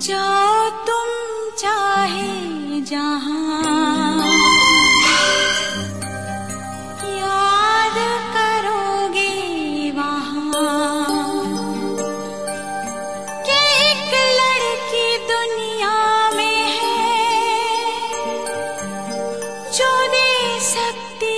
जो तुम चाहे जहाँ। याद करोगे वहाँ। कि एक लड़की दुनिया में है, जो दे सकती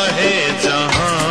चाहे जहां